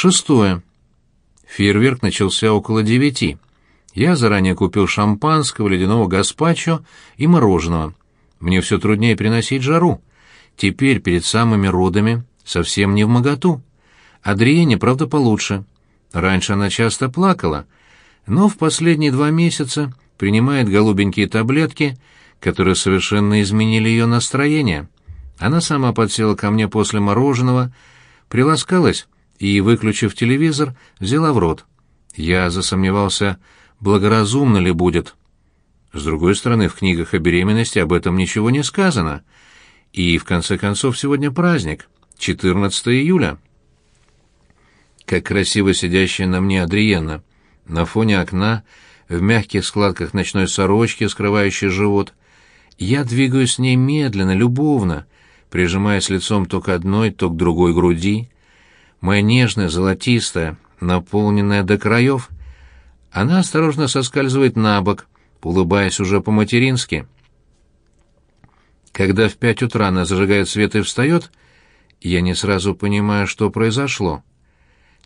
Шестое. Фейерверк начался около девяти. Я заранее купил шампанского, ледяного гаспачо и мороженого. Мне все труднее приносить жару. Теперь, перед самыми родами, совсем не в моготу. Адриене, правда, получше. Раньше она часто плакала, но в последние два месяца принимает голубенькие таблетки, которые совершенно изменили ее настроение. Она сама подсела ко мне после мороженого, приласкалась и, выключив телевизор, взяла в рот. Я засомневался, благоразумно ли будет. С другой стороны, в книгах о беременности об этом ничего не сказано. И, в конце концов, сегодня праздник, 14 июля. Как красиво сидящая на мне Адриена. На фоне окна, в мягких складках ночной сорочки, скрывающей живот. Я двигаюсь с ней медленно, любовно, прижимаясь лицом то к одной, то к другой груди моя нежная, золотистая, наполненная до краев. Она осторожно соскальзывает на бок, улыбаясь уже по-матерински. Когда в пять утра она зажигает свет и встает, я не сразу понимаю, что произошло.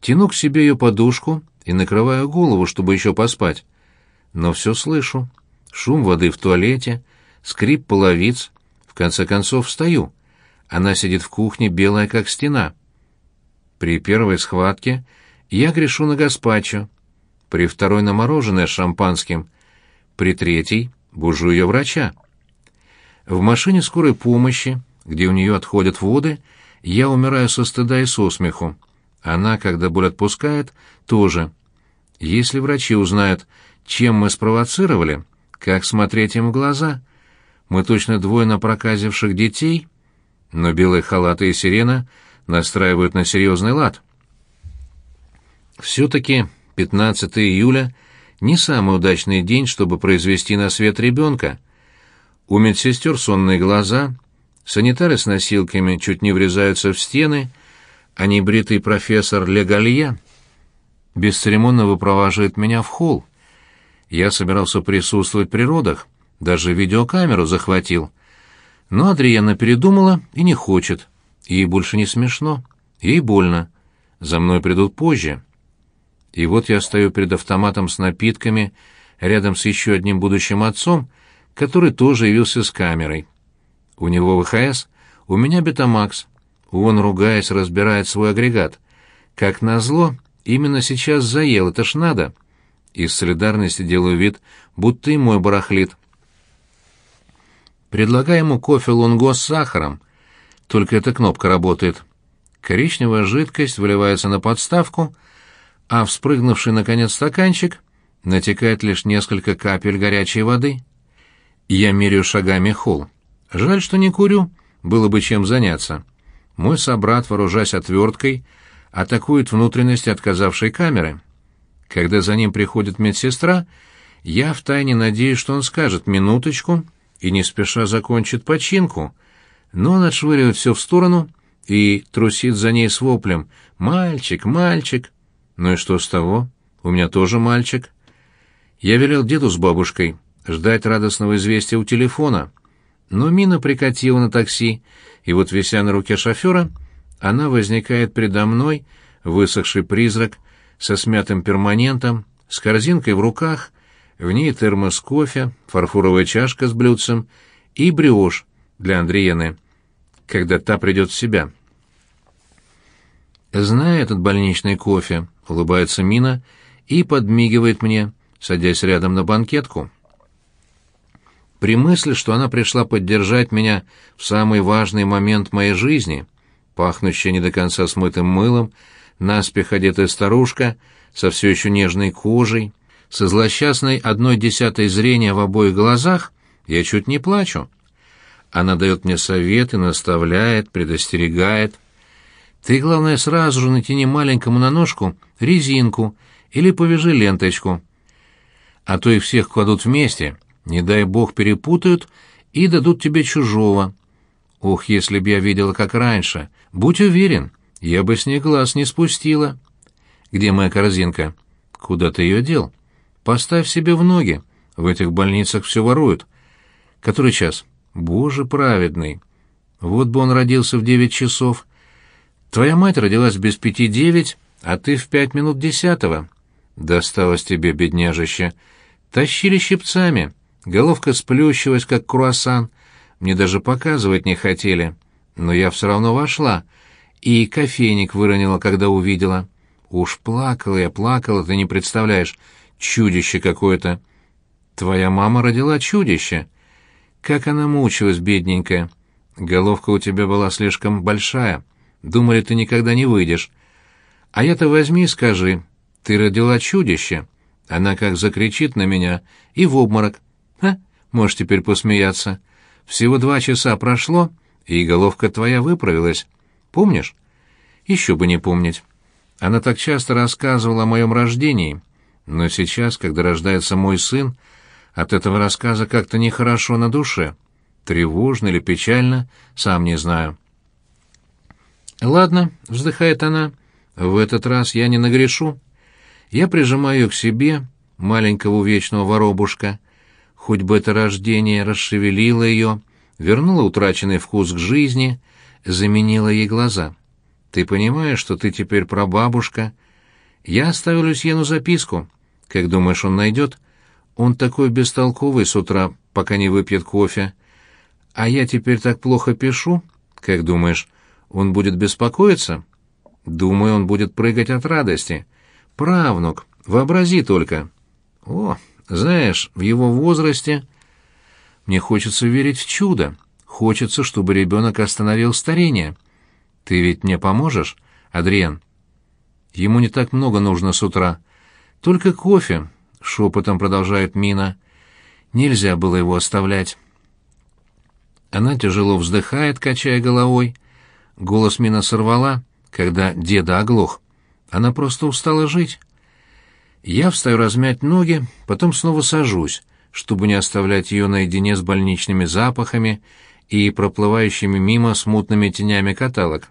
Тяну к себе ее подушку и накрываю голову, чтобы еще поспать. Но все слышу. Шум воды в туалете, скрип половиц. В конце концов встаю. Она сидит в кухне, белая как стена. При первой схватке я грешу на гаспачо, при второй на мороженое с шампанским, при третьей бужу ее врача. В машине скорой помощи, где у нее отходят воды, я умираю со стыда и со смеху. Она, когда боль отпускает, тоже. Если врачи узнают, чем мы спровоцировали, как смотреть им в глаза? Мы точно двое напроказивших детей, но белые халаты и сирена — настраивают на серьезный лад. Все-таки 15 июля не самый удачный день, чтобы произвести на свет ребенка. У медсестер сонные глаза, санитары с носилками чуть не врезаются в стены, а небритый профессор Легалья бесцеремонно выпроваживает меня в холл. Я собирался присутствовать при родах, даже видеокамеру захватил. Но Адриана передумала и не хочет. Ей больше не смешно, ей больно. За мной придут позже. И вот я стою перед автоматом с напитками, рядом с еще одним будущим отцом, который тоже явился с камерой. У него ВХС, у меня Бетамакс. Он, ругаясь, разбирает свой агрегат. Как назло, именно сейчас заел, это ж надо. Из солидарности делаю вид, будто и мой барахлит. Предлагаю ему кофе лунго с сахаром — только эта кнопка работает. Коричневая жидкость выливается на подставку, а вспрыгнувший, наконец, стаканчик натекает лишь несколько капель горячей воды. Я меряю шагами холл. Жаль, что не курю, было бы чем заняться. Мой собрат, вооружаясь отверткой, атакует внутренности отказавшей камеры. Когда за ним приходит медсестра, я втайне надеюсь, что он скажет «минуточку» и не спеша закончит починку — но он отшвыривает все в сторону и трусит за ней с воплем «Мальчик, мальчик!» Ну и что с того? У меня тоже мальчик. Я велел деду с бабушкой ждать радостного известия у телефона. Но Мина прикатила на такси, и вот, вися на руке шофера, она возникает передо мной, высохший призрак, со смятым перманентом, с корзинкой в руках, в ней термос кофе, фарфоровая чашка с блюдцем и брioche, для Андреены, когда та придет в себя. «Знаю этот больничный кофе», — улыбается Мина и подмигивает мне, садясь рядом на банкетку. При мысли, что она пришла поддержать меня в самый важный момент моей жизни, пахнущая не до конца смытым мылом, наспех одетая старушка со все еще нежной кожей, со злосчастной одной десятой зрения в обоих глазах, я чуть не плачу. Она дает мне советы, наставляет, предостерегает. Ты, главное, сразу же натяни маленькому на ножку резинку или повяжи ленточку. А то их всех кладут вместе, не дай бог перепутают и дадут тебе чужого. Ох, если б я видела, как раньше. Будь уверен, я бы с ней глаз не спустила. Где моя корзинка? Куда ты ее дел? Поставь себе в ноги. В этих больницах все воруют. Который час? Боже праведный! Вот бы он родился в девять часов. Твоя мать родилась без пяти девять, а ты в пять минут десятого. Досталось тебе, бедняжище. Тащили щипцами, головка сплющилась, как круассан. Мне даже показывать не хотели, но я все равно вошла, и кофейник выронила, когда увидела. Уж плакала я, плакала, ты не представляешь, чудище какое-то. Твоя мама родила чудище. Как она мучилась, бедненькая. Головка у тебя была слишком большая. Думали, ты никогда не выйдешь. А я-то возьми и скажи, ты родила чудище. Она как закричит на меня и в обморок. Ха, можешь теперь посмеяться. Всего два часа прошло, и головка твоя выправилась. Помнишь? Еще бы не помнить. Она так часто рассказывала о моем рождении, но сейчас, когда рождается мой сын, от этого рассказа как-то нехорошо на душе. Тревожно или печально, сам не знаю. «Ладно», — вздыхает она, — «в этот раз я не нагрешу. Я прижимаю к себе, маленького вечного воробушка. Хоть бы это рождение расшевелило ее, вернуло утраченный вкус к жизни, заменило ей глаза. Ты понимаешь, что ты теперь прабабушка? Я оставил Люсьену записку. Как думаешь, он найдет?» Он такой бестолковый с утра, пока не выпьет кофе. А я теперь так плохо пишу. Как думаешь, он будет беспокоиться? Думаю, он будет прыгать от радости. Правнук, вообрази только. О, знаешь, в его возрасте... Мне хочется верить в чудо. Хочется, чтобы ребенок остановил старение. Ты ведь мне поможешь, Адриен? Ему не так много нужно с утра. Только кофе, — шепотом продолжает Мина. Нельзя было его оставлять. Она тяжело вздыхает, качая головой. Голос Мина сорвала, когда деда оглох. Она просто устала жить. Я встаю размять ноги, потом снова сажусь, чтобы не оставлять ее наедине с больничными запахами и проплывающими мимо смутными тенями каталог.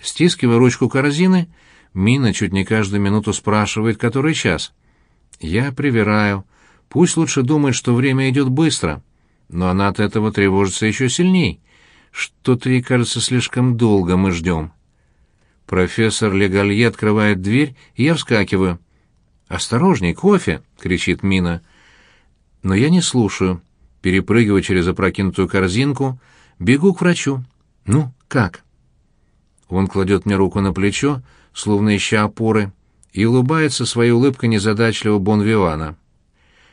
Стискивая ручку корзины, Мина чуть не каждую минуту спрашивает, который час. Я привираю. Пусть лучше думает, что время идет быстро. Но она от этого тревожится еще сильней. Что-то ей кажется слишком долго мы ждем. Профессор Легалье открывает дверь, и я вскакиваю. «Осторожней, кофе!» — кричит Мина. Но я не слушаю. Перепрыгиваю через опрокинутую корзинку, бегу к врачу. «Ну, как?» Он кладет мне руку на плечо, словно ища опоры и улыбается своей улыбкой незадачливого бонвивана.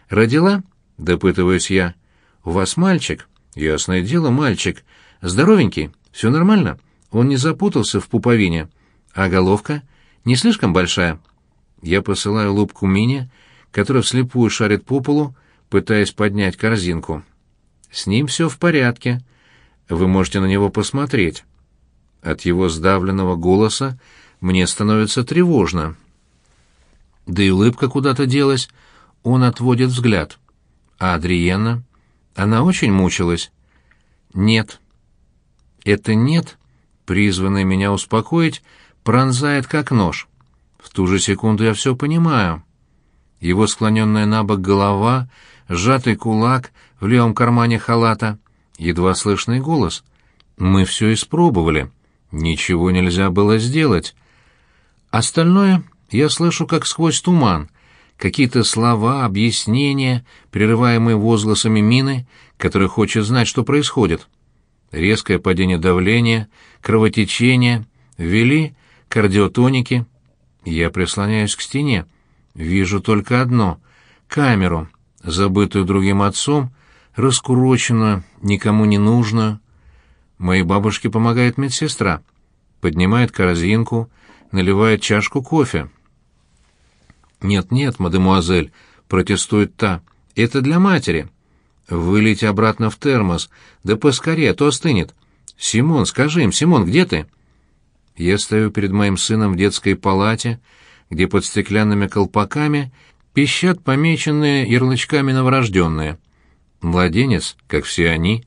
«Родила?» — допытываюсь я. «У вас мальчик?» «Ясное дело, мальчик. Здоровенький? Все нормально? Он не запутался в пуповине? А головка? Не слишком большая?» Я посылаю улыбку Мине, которая вслепую шарит по полу, пытаясь поднять корзинку. «С ним все в порядке. Вы можете на него посмотреть». От его сдавленного голоса мне становится тревожно да и улыбка куда-то делась. Он отводит взгляд. А Адриена? Она очень мучилась? Нет. Это «нет», призванное меня успокоить, пронзает как нож. В ту же секунду я все понимаю. Его склоненная на бок голова, сжатый кулак в левом кармане халата, едва слышный голос. Мы все испробовали. Ничего нельзя было сделать. Остальное я слышу, как сквозь туман, какие-то слова, объяснения, прерываемые возгласами мины, которая хочет знать, что происходит. Резкое падение давления, кровотечение, ввели кардиотоники. Я прислоняюсь к стене. Вижу только одно — камеру, забытую другим отцом, раскуроченную, никому не нужную. Моей бабушке помогает медсестра. Поднимает корзинку, наливает чашку кофе. «Нет-нет, мадемуазель», — протестует та, — «это для матери». «Вылейте обратно в термос, да поскорее, то остынет». «Симон, скажи им, Симон, где ты?» Я стою перед моим сыном в детской палате, где под стеклянными колпаками пищат помеченные ярлычками новорожденные. Младенец, как все они.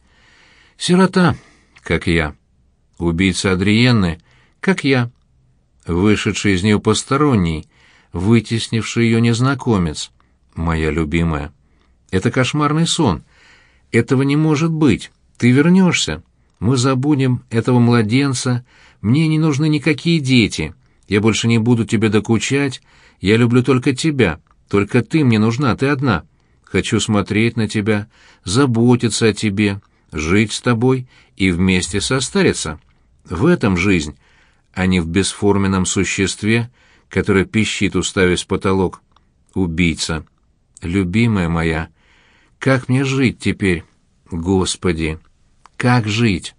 Сирота, как я. Убийца Адриенны, как я. Вышедший из нее посторонний, вытеснивший ее незнакомец. Моя любимая. Это кошмарный сон. Этого не может быть. Ты вернешься. Мы забудем этого младенца. Мне не нужны никакие дети. Я больше не буду тебе докучать. Я люблю только тебя. Только ты мне нужна, ты одна. Хочу смотреть на тебя, заботиться о тебе, жить с тобой и вместе состариться. В этом жизнь, а не в бесформенном существе, которое пищит, уставясь потолок. Убийца. Любимая моя, как мне жить теперь? Господи, как жить?